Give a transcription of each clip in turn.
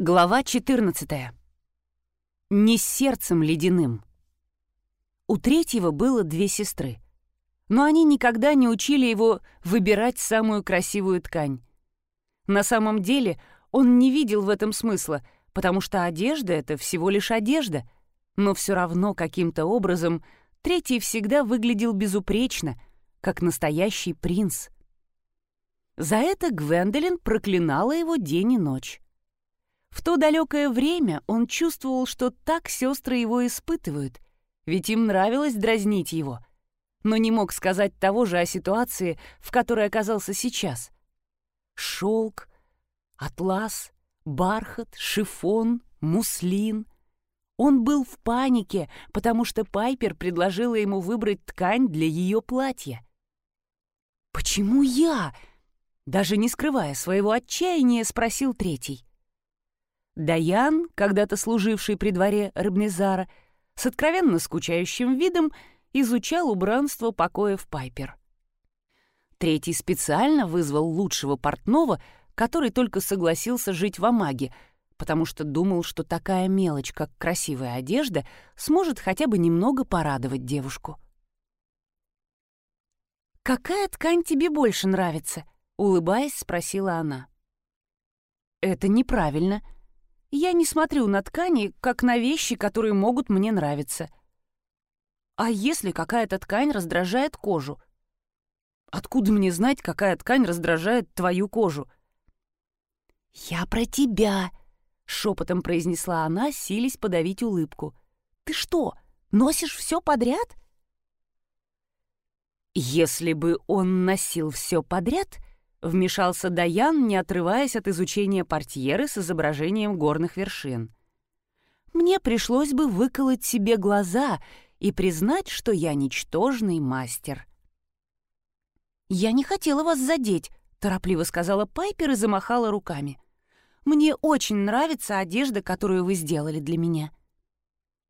Глава 14. Не сердцем ледяным. У третьего было две сестры, но они никогда не учили его выбирать самую красивую ткань. На самом деле он не видел в этом смысла, потому что одежда — это всего лишь одежда, но все равно каким-то образом третий всегда выглядел безупречно, как настоящий принц. За это Гвендолин проклинала его день и ночь. В то далекое время он чувствовал, что так сестры его испытывают, ведь им нравилось дразнить его, но не мог сказать того же о ситуации, в которой оказался сейчас. Шелк, атлас, бархат, шифон, муслин. Он был в панике, потому что Пайпер предложила ему выбрать ткань для ее платья. «Почему я?» Даже не скрывая своего отчаяния, спросил третий. Даян, когда-то служивший при дворе Рыбнезара, с откровенно скучающим видом изучал убранство покоев Пайпер. Третий специально вызвал лучшего портного, который только согласился жить в Амаге, потому что думал, что такая мелочь, как красивая одежда, сможет хотя бы немного порадовать девушку. «Какая ткань тебе больше нравится?» — улыбаясь, спросила она. «Это неправильно», я не смотрю на ткани, как на вещи, которые могут мне нравиться. А если какая-то ткань раздражает кожу? Откуда мне знать, какая ткань раздражает твою кожу? «Я про тебя», — шепотом произнесла она, сились подавить улыбку. «Ты что, носишь все подряд?» Если бы он носил все подряд, Вмешался Даян, не отрываясь от изучения портьеры с изображением горных вершин. «Мне пришлось бы выколоть себе глаза и признать, что я ничтожный мастер». «Я не хотела вас задеть», — торопливо сказала Пайпер и замахала руками. «Мне очень нравится одежда, которую вы сделали для меня».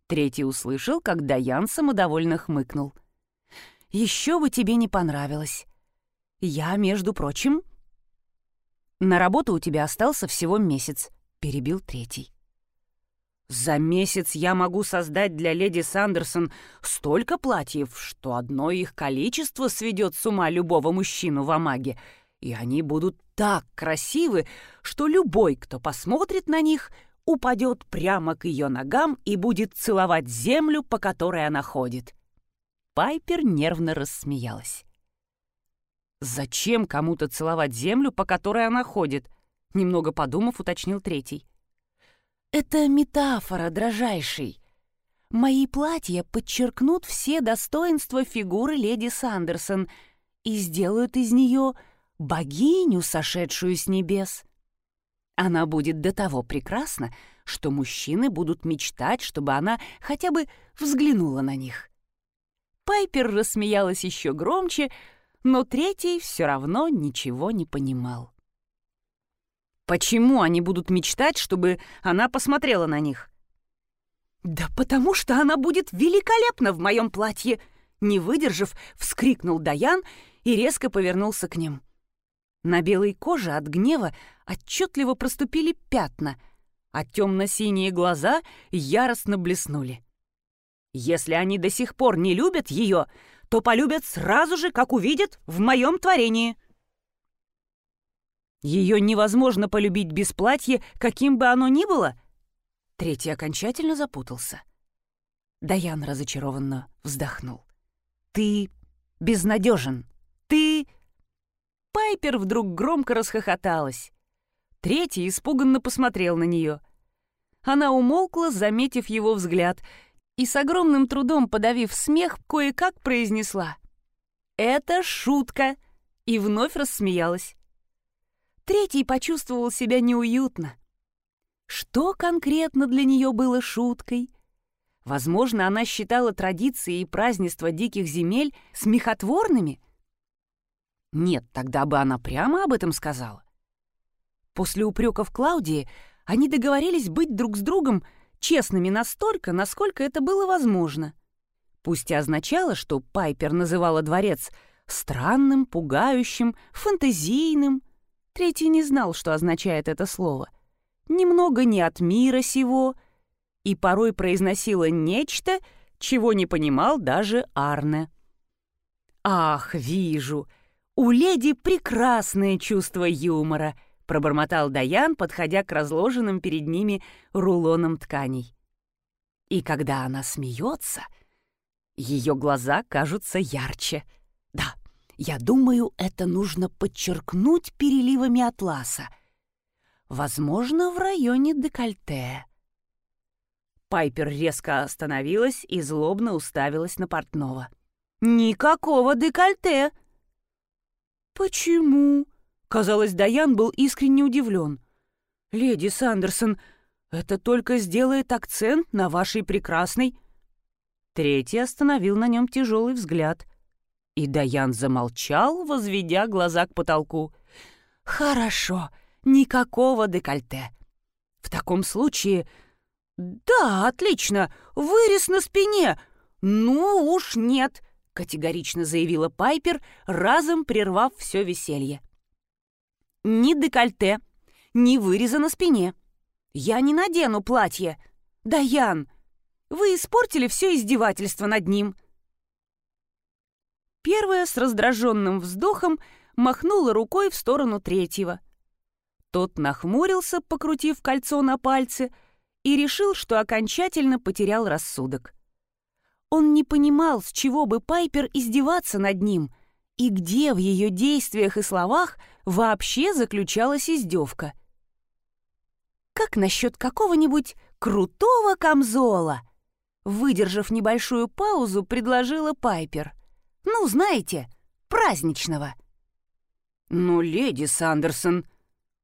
Третий услышал, как Даян самодовольно хмыкнул. «Еще бы тебе не понравилось. «Я, между прочим...» «На работу у тебя остался всего месяц», — перебил третий. «За месяц я могу создать для леди Сандерсон столько платьев, что одно их количество сведет с ума любого мужчину в Амаге, и они будут так красивы, что любой, кто посмотрит на них, упадет прямо к ее ногам и будет целовать землю, по которой она ходит». Пайпер нервно рассмеялась. «Зачем кому-то целовать землю, по которой она ходит?» Немного подумав, уточнил третий. «Это метафора, дрожайший. Мои платья подчеркнут все достоинства фигуры леди Сандерсон и сделают из нее богиню, сошедшую с небес. Она будет до того прекрасна, что мужчины будут мечтать, чтобы она хотя бы взглянула на них». Пайпер рассмеялась еще громче, но третий все равно ничего не понимал. Почему они будут мечтать, чтобы она посмотрела на них? «Да потому что она будет великолепна в моем платье!» Не выдержав, вскрикнул Даян и резко повернулся к ним. На белой коже от гнева отчетливо проступили пятна, а темно-синие глаза яростно блеснули. «Если они до сих пор не любят ее, то полюбят сразу же, как увидят в моем творении. Ее невозможно полюбить без платья, каким бы оно ни было. Третий окончательно запутался. Даян разочарованно вздохнул. «Ты безнадежен. Ты...» Пайпер вдруг громко расхохоталась. Третий испуганно посмотрел на нее. Она умолкла, заметив его взгляд, и с огромным трудом подавив смех, кое-как произнесла «Это шутка!» и вновь рассмеялась. Третий почувствовал себя неуютно. Что конкретно для нее было шуткой? Возможно, она считала традиции и празднества диких земель смехотворными? Нет, тогда бы она прямо об этом сказала. После упреков Клаудии они договорились быть друг с другом честными настолько, насколько это было возможно. Пусть и означало, что Пайпер называла дворец странным, пугающим, фантазийным. Третий не знал, что означает это слово. немного не от мира сего, и порой произносила нечто, чего не понимал даже Арне. «Ах, вижу! У леди прекрасное чувство юмора!» — пробормотал Даян, подходя к разложенным перед ними рулонам тканей. И когда она смеется, ее глаза кажутся ярче. Да, я думаю, это нужно подчеркнуть переливами атласа. Возможно, в районе декольте. Пайпер резко остановилась и злобно уставилась на портного. «Никакого декольте!» «Почему?» Казалось, Даян был искренне удивлен. «Леди Сандерсон, это только сделает акцент на вашей прекрасной...» Третий остановил на нем тяжелый взгляд. И Даян замолчал, возведя глаза к потолку. «Хорошо, никакого декольте. В таком случае «Да, отлично! Вырез на спине! Ну уж нет!» — категорично заявила Пайпер, разом прервав все веселье. «Ни декольте, ни выреза на спине. Я не надену платье. Даян, вы испортили все издевательство над ним». Первая с раздраженным вздохом махнула рукой в сторону третьего. Тот нахмурился, покрутив кольцо на пальце — и решил, что окончательно потерял рассудок. Он не понимал, с чего бы Пайпер издеваться над ним, и где в ее действиях и словах вообще заключалась издевка. «Как насчет какого-нибудь крутого камзола?» Выдержав небольшую паузу, предложила Пайпер. «Ну, знаете, праздничного». «Ну, леди Сандерсон...»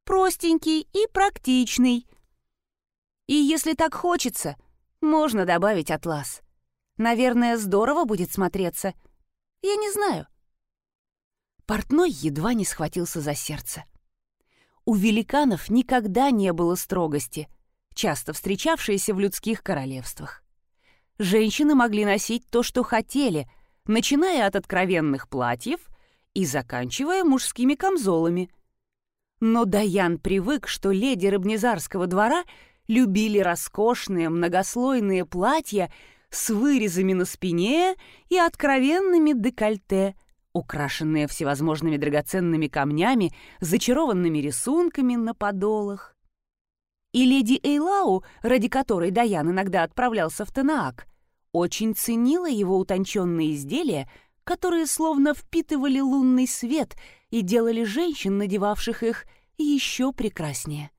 «Простенький и практичный», и если так хочется, можно добавить атлас. Наверное, здорово будет смотреться. Я не знаю. Портной едва не схватился за сердце. У великанов никогда не было строгости, часто встречавшейся в людских королевствах. Женщины могли носить то, что хотели, начиная от откровенных платьев и заканчивая мужскими камзолами. Но Даян привык, что леди Рабнезарского двора — любили роскошные многослойные платья с вырезами на спине и откровенными декольте, украшенные всевозможными драгоценными камнями, зачарованными рисунками на подолах. И леди Эйлау, ради которой Даян иногда отправлялся в Танаак, очень ценила его утонченные изделия, которые словно впитывали лунный свет и делали женщин, надевавших их, еще прекраснее.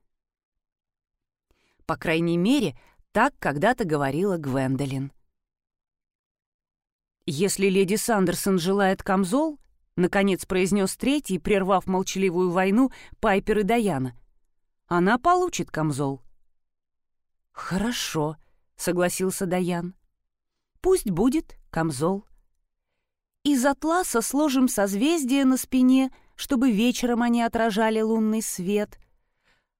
По крайней мере, так когда-то говорила Гвендолин. «Если леди Сандерсон желает камзол», — наконец произнес третий, прервав молчаливую войну Пайпер и Даяна, — «она получит камзол». «Хорошо», — согласился Даян. «Пусть будет камзол. Из атласа сложим созвездия на спине, чтобы вечером они отражали лунный свет.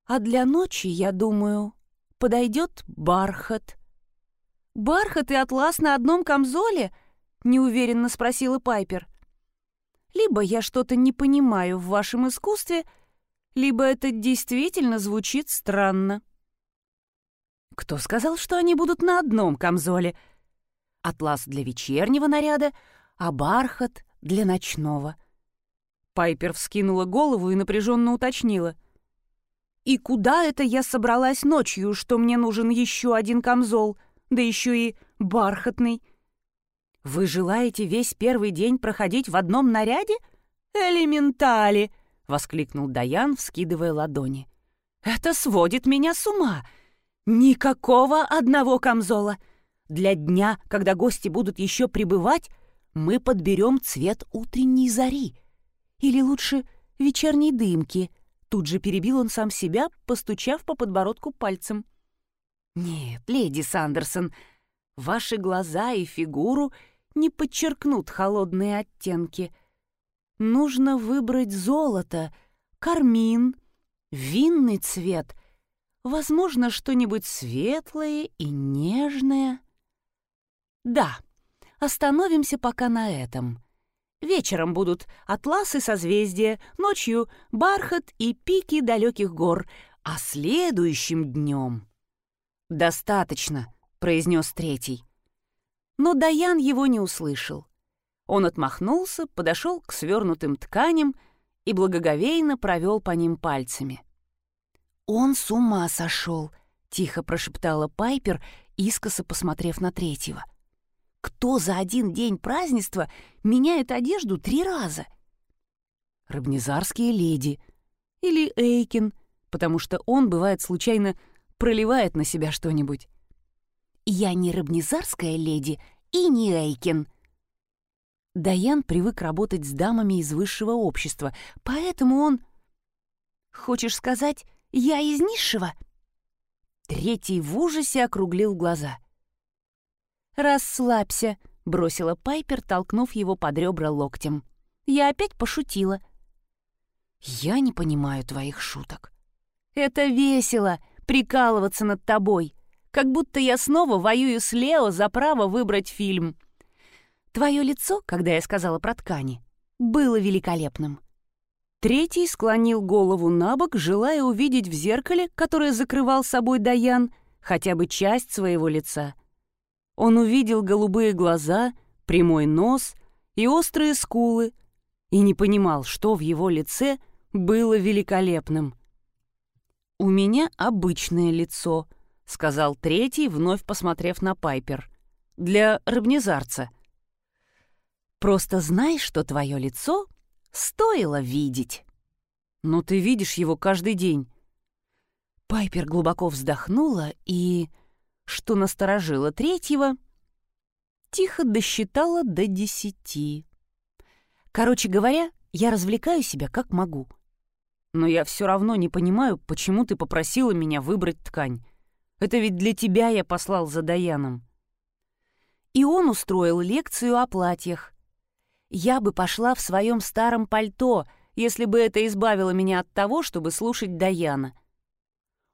А для ночи, я думаю, подойдет бархат». «Бархат и атлас на одном камзоле?» — неуверенно спросила Пайпер. «Либо я что-то не понимаю в вашем искусстве, либо это действительно звучит странно». «Кто сказал, что они будут на одном камзоле?» «Атлас для вечернего наряда, а бархат для ночного». Пайпер вскинула голову и напряженно уточнила. И куда это я собралась ночью, что мне нужен еще один камзол, да еще и бархатный? Вы желаете весь первый день проходить в одном наряде? Элементали! воскликнул Даян, вскидывая ладони. Это сводит меня с ума. Никакого одного камзола. Для дня, когда гости будут еще прибывать, мы подберем цвет утренней зари. Или лучше вечерней дымки — Тут же перебил он сам себя, постучав по подбородку пальцем. «Нет, леди Сандерсон, ваши глаза и фигуру не подчеркнут холодные оттенки. Нужно выбрать золото, кармин, винный цвет, возможно, что-нибудь светлое и нежное. Да, остановимся пока на этом. Вечером будут атласы созвездия, ночью бархат и пики далеких гор, А следующим днем... «Достаточно», — произнес третий. Но Даян его не услышал. Он отмахнулся, подошел к свернутым тканям и благоговейно провел по ним пальцами. «Он с ума сошел», — тихо прошептала Пайпер, искоса посмотрев на третьего. «Кто за один день празднества меняет одежду три раза?» «Рабнизарские леди. Или Эйкин, потому что он, бывает, случайно проливает на себя что-нибудь». «Я не рабнизарская леди и не Эйкин», Даян привык работать с дамами из высшего общества, поэтому он... «Хочешь сказать, я из низшего?» Третий в ужасе округлил глаза. «Расслабься», — бросила Пайпер, толкнув его под ребра локтем. «Я опять пошутила». «Я не понимаю твоих шуток». «Это весело, прикалываться над тобой, как будто я снова воюю с Лео за право выбрать фильм». Твое лицо, когда я сказала про ткани, было великолепным. Третий склонил голову на бок, желая увидеть в зеркале, которое закрывал собой Даян, хотя бы часть своего лица. Он увидел голубые глаза, прямой нос и острые скулы, и не понимал, что в его лице было великолепным. «У меня обычное лицо», — сказал третий, вновь посмотрев на Пайпер. «Для рыбнезарца». Просто знай, что твое лицо стоило видеть. Но ты видишь его каждый день. Пайпер глубоко вздохнула и, что насторожило третьего, тихо досчитала до десяти. Короче говоря, я развлекаю себя как могу. Но я все равно не понимаю, почему ты попросила меня выбрать ткань. Это ведь для тебя я послал за Даяном. И он устроил лекцию о платьях, я бы пошла в своем старом пальто, если бы это избавило меня от того, чтобы слушать Даяна.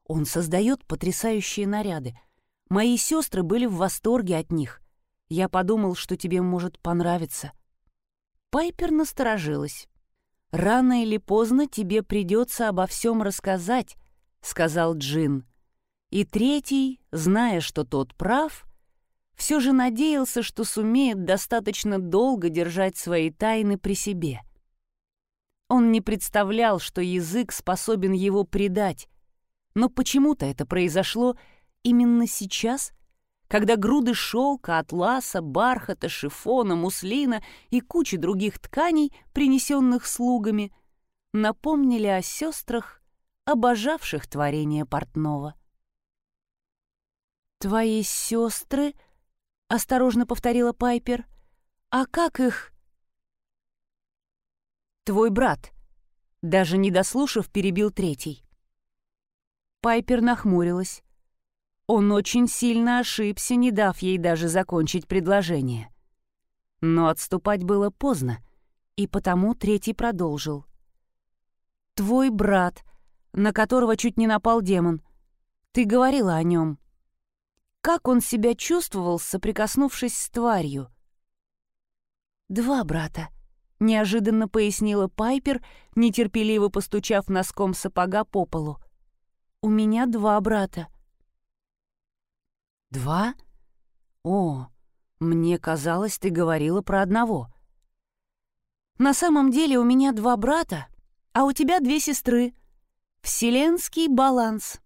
Он создает потрясающие наряды. Мои сестры были в восторге от них. Я подумал, что тебе может понравиться. Пайпер насторожилась. «Рано или поздно тебе придется обо всем рассказать», — сказал Джин. И третий, зная, что тот прав, все же надеялся, что сумеет достаточно долго держать свои тайны при себе. Он не представлял, что язык способен его предать, но почему-то это произошло именно сейчас, когда груды шелка, атласа, бархата, шифона, муслина и кучи других тканей, принесенных слугами, напомнили о сестрах, обожавших творение портного. «Твои сестры?» — осторожно повторила Пайпер. «А как их...» «Твой брат», — даже не дослушав, перебил третий. Пайпер нахмурилась. Он очень сильно ошибся, не дав ей даже закончить предложение. Но отступать было поздно, и потому третий продолжил. «Твой брат, на которого чуть не напал демон. Ты говорила о нем как он себя чувствовал, соприкоснувшись с тварью. «Два брата», — неожиданно пояснила Пайпер, нетерпеливо постучав носком сапога по полу. «У меня два брата». «Два? О, мне казалось, ты говорила про одного». «На самом деле у меня два брата, а у тебя две сестры. Вселенский баланс».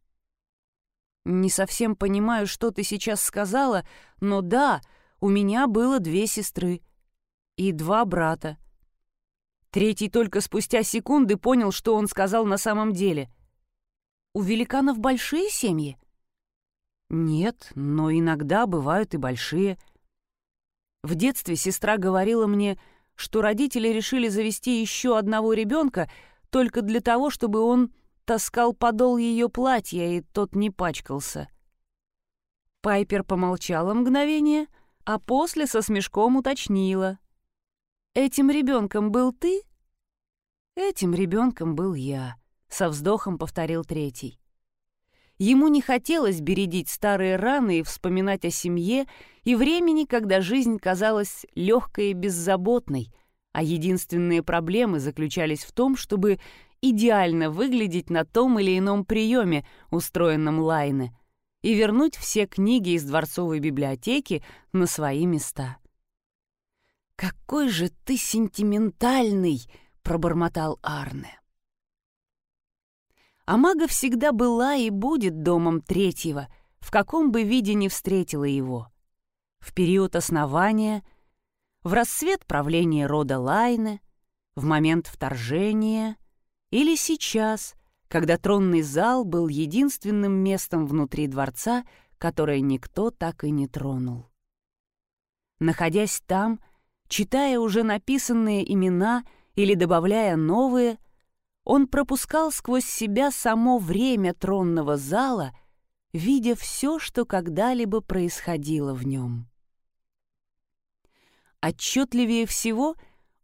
«Не совсем понимаю, что ты сейчас сказала, но да, у меня было две сестры и два брата». Третий только спустя секунды понял, что он сказал на самом деле. «У великанов большие семьи?» «Нет, но иногда бывают и большие». В детстве сестра говорила мне, что родители решили завести еще одного ребенка только для того, чтобы он таскал подол ее платья, и тот не пачкался. Пайпер помолчала мгновение, а после со смешком уточнила. «Этим ребенком был ты?» «Этим ребенком был я», — со вздохом повторил третий. Ему не хотелось бередить старые раны и вспоминать о семье и времени, когда жизнь казалась легкой и беззаботной, а единственные проблемы заключались в том, чтобы идеально выглядеть на том или ином приеме, устроенном Лайне, и вернуть все книги из дворцовой библиотеки на свои места. «Какой же ты сентиментальный!» — пробормотал Арне. Амага всегда была и будет домом третьего, в каком бы виде ни встретила его. В период основания, в расцвет правления рода Лайне, в момент вторжения или сейчас, когда тронный зал был единственным местом внутри дворца, которое никто так и не тронул. Находясь там, читая уже написанные имена или добавляя новые, он пропускал сквозь себя само время тронного зала, видя все, что когда-либо происходило в нем. Отчетливее всего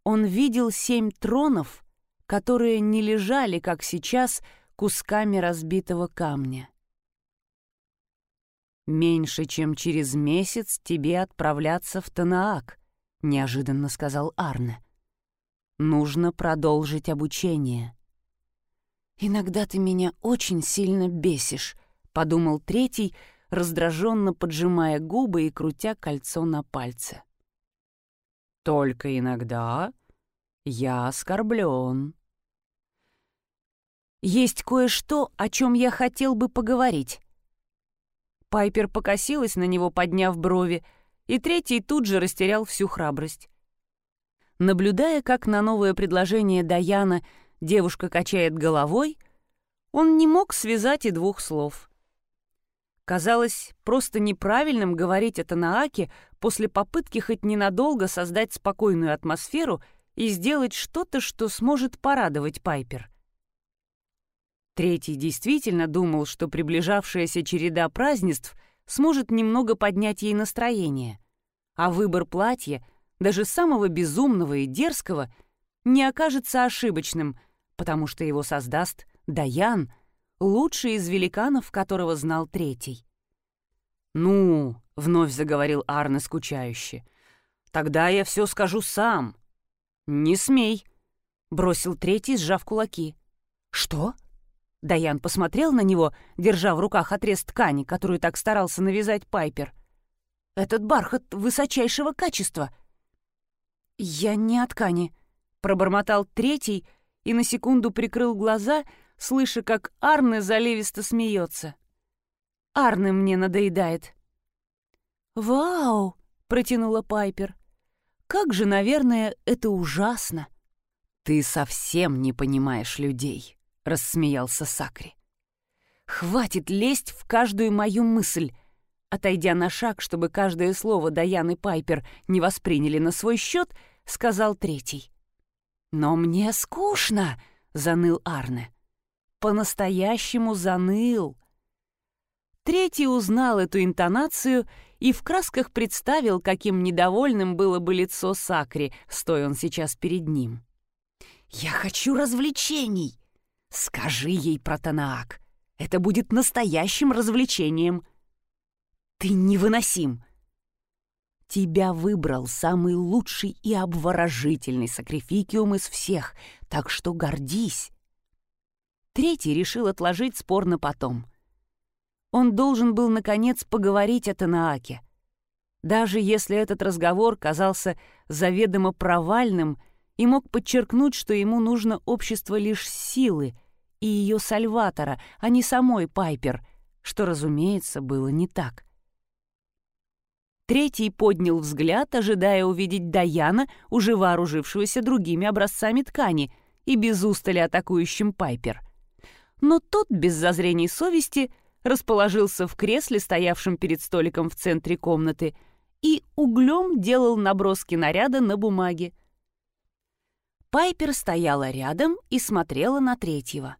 он видел семь тронов, которые не лежали, как сейчас, кусками разбитого камня. «Меньше чем через месяц тебе отправляться в Танаак», — неожиданно сказал Арне. «Нужно продолжить обучение». «Иногда ты меня очень сильно бесишь», — подумал третий, раздраженно поджимая губы и крутя кольцо на пальце. «Только иногда я оскорблен». «Есть кое-что, о чем я хотел бы поговорить». Пайпер покосилась на него, подняв брови, и третий тут же растерял всю храбрость. Наблюдая, как на новое предложение Даяна — девушка качает головой, он не мог связать и двух слов. Казалось просто неправильным говорить это на Аке после попытки хоть ненадолго создать спокойную атмосферу и сделать что-то, что сможет порадовать Пайпер. Третий действительно думал, что приближавшаяся череда празднеств сможет немного поднять ей настроение, а выбор платья, даже самого безумного и дерзкого, не окажется ошибочным — потому что его создаст Даян, лучший из великанов, которого знал третий. «Ну», — вновь заговорил Арне скучающе, — «тогда я все скажу сам». «Не смей», — бросил третий, сжав кулаки. «Что?» Даян посмотрел на него, держа в руках отрез ткани, которую так старался навязать Пайпер. «Этот бархат высочайшего качества». «Я не о ткани», — пробормотал третий, — и на секунду прикрыл глаза, слыша, как Арне заливисто смеется. «Арне мне надоедает». «Вау!» — протянула Пайпер. «Как же, наверное, это ужасно!» «Ты совсем не понимаешь людей», — рассмеялся Сакри. «Хватит лезть в каждую мою мысль!» Отойдя на шаг, чтобы каждое слово Даяны Пайпер не восприняли на свой счет, сказал третий. «Но мне скучно!» — заныл Арне. «По-настоящему заныл!» Третий узнал эту интонацию и в красках представил, каким недовольным было бы лицо Сакри, стоя он сейчас перед ним. «Я хочу развлечений!» «Скажи ей про Танаак. Это будет настоящим развлечением!» «Ты невыносим!» Тебя выбрал самый лучший и обворожительный сакрификиум из всех, так что гордись. Третий решил отложить спор на потом. Он должен был, наконец, поговорить о Танааке. Даже если этот разговор казался заведомо провальным и мог подчеркнуть, что ему нужно общество лишь силы и ее сальватора, а не самой Пайпер, что, разумеется, было не так. Третий поднял взгляд, ожидая увидеть Даяна, уже вооружившегося другими образцами ткани и без устали атакующим Пайпер. Но тот, без зазрений совести, расположился в кресле, стоявшем перед столиком в центре комнаты, и углем делал наброски наряда на бумаге. Пайпер стояла рядом и смотрела на третьего.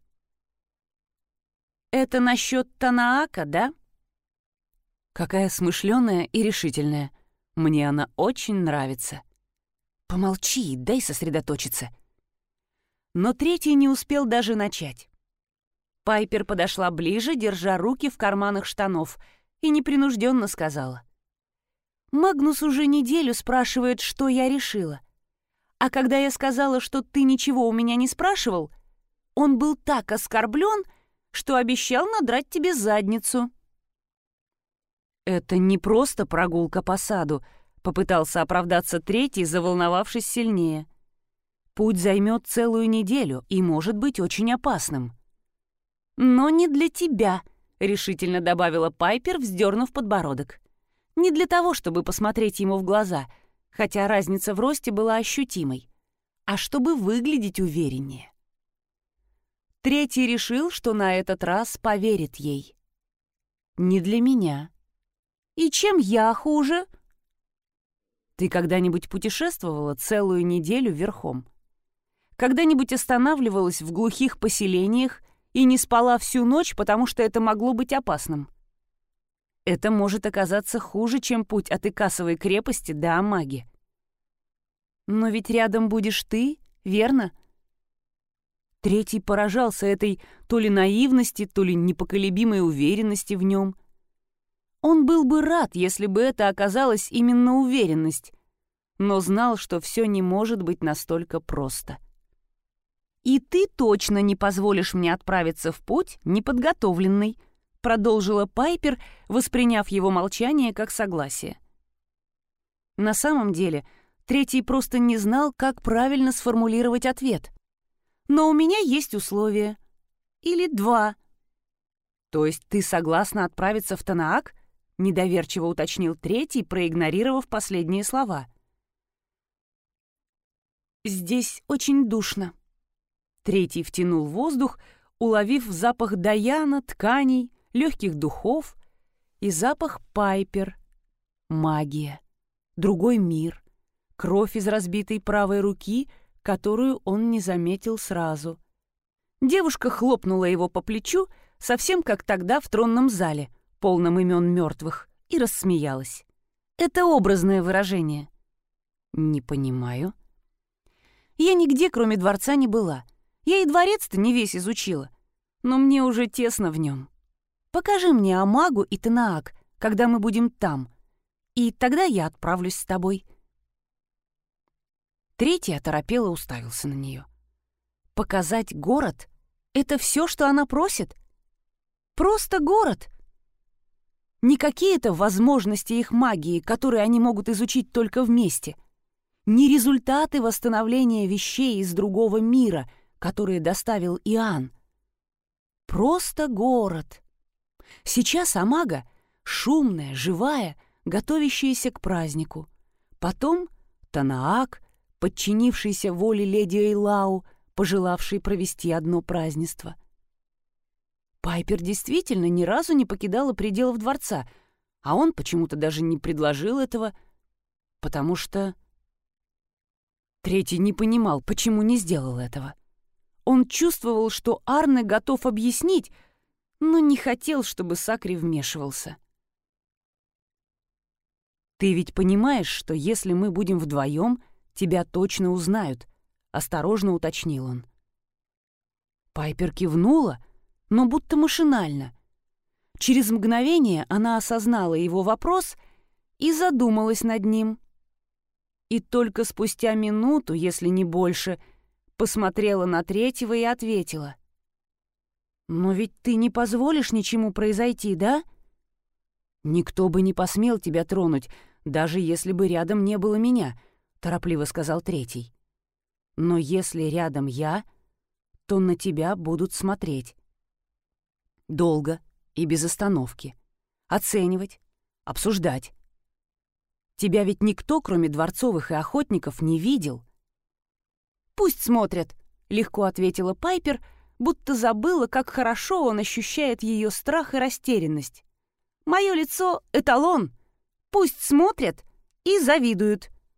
«Это насчет Танаака, да?» Какая смышленая и решительная. Мне она очень нравится. Помолчи, дай сосредоточиться. Но третий не успел даже начать. Пайпер подошла ближе, держа руки в карманах штанов, и непринужденно сказала. «Магнус уже неделю спрашивает, что я решила. А когда я сказала, что ты ничего у меня не спрашивал, он был так оскорблен, что обещал надрать тебе задницу. «Это не просто прогулка по саду», — попытался оправдаться третий, заволновавшись сильнее. «Путь займет целую неделю и может быть очень опасным». «Но не для тебя», — решительно добавила Пайпер, вздернув подбородок. «Не для того, чтобы посмотреть ему в глаза, хотя разница в росте была ощутимой, а чтобы выглядеть увереннее». Третий решил, что на этот раз поверит ей. «Не для меня». «И чем я хуже?» «Ты когда-нибудь путешествовала целую неделю верхом? Когда-нибудь останавливалась в глухих поселениях и не спала всю ночь, потому что это могло быть опасным?» Это может оказаться хуже, чем путь от Икасовой крепости до Амаги. Но ведь рядом будешь ты, верно? Третий поражался этой то ли наивности, то ли непоколебимой уверенности в нем. Он был бы рад, если бы это оказалась именно уверенность, но знал, что все не может быть настолько просто. «И ты точно не позволишь мне отправиться в путь неподготовленный», продолжила Пайпер, восприняв его молчание как согласие. На самом деле, третий просто не знал, как правильно сформулировать ответ. Но у меня есть условия. Или два. То есть ты согласна отправиться в Танаак? Недоверчиво уточнил третий, проигнорировав последние слова. Здесь очень душно. Третий втянул воздух, уловив запах даяна, тканей, легких духов и запах пайпер. Магия. Другой мир. Кровь из разбитой правой руки — которую он не заметил сразу. Девушка хлопнула его по плечу, совсем как тогда в тронном зале, полном имен мертвых, и рассмеялась. Это образное выражение. «Не понимаю». «Я нигде, кроме дворца, не была. Я и дворец-то не весь изучила. Но мне уже тесно в нем. Покажи мне Амагу и Танаак, когда мы будем там, и тогда я отправлюсь с тобой». Третий оторопело уставился на нее. Показать город — это все, что она просит? Просто город. Не какие-то возможности их магии, которые они могут изучить только вместе. Не результаты восстановления вещей из другого мира, которые доставил Иоанн. Просто город. Сейчас Амага — шумная, живая, готовящаяся к празднику. Потом Танаак — подчинившийся воле леди Эйлау, пожелавшей провести одно празднество. Пайпер действительно ни разу не покидала пределов дворца, а он почему-то даже не предложил этого, потому что... Третий не понимал, почему не сделал этого. Он чувствовал, что Арне готов объяснить, но не хотел, чтобы Сакри вмешивался. «Ты ведь понимаешь, что если мы будем вдвоем, тебя точно узнают», — осторожно уточнил он. Пайпер кивнула, но будто машинально. Через мгновение она осознала его вопрос и задумалась над ним. И только спустя минуту, если не больше, посмотрела на третьего и ответила. «Но ведь ты не позволишь ничему произойти, да?» «Никто бы не посмел тебя тронуть, даже если бы рядом не было меня», — торопливо сказал третий. «Но если рядом я, то на тебя будут смотреть. Долго и без остановки. Оценивать, обсуждать. Тебя ведь никто, кроме дворцовых и охотников, не видел». «Пусть смотрят», — легко ответила Пайпер, будто забыла, как хорошо он ощущает ее страх и растерянность. «Мое лицо — эталон. Пусть смотрят и завидуют».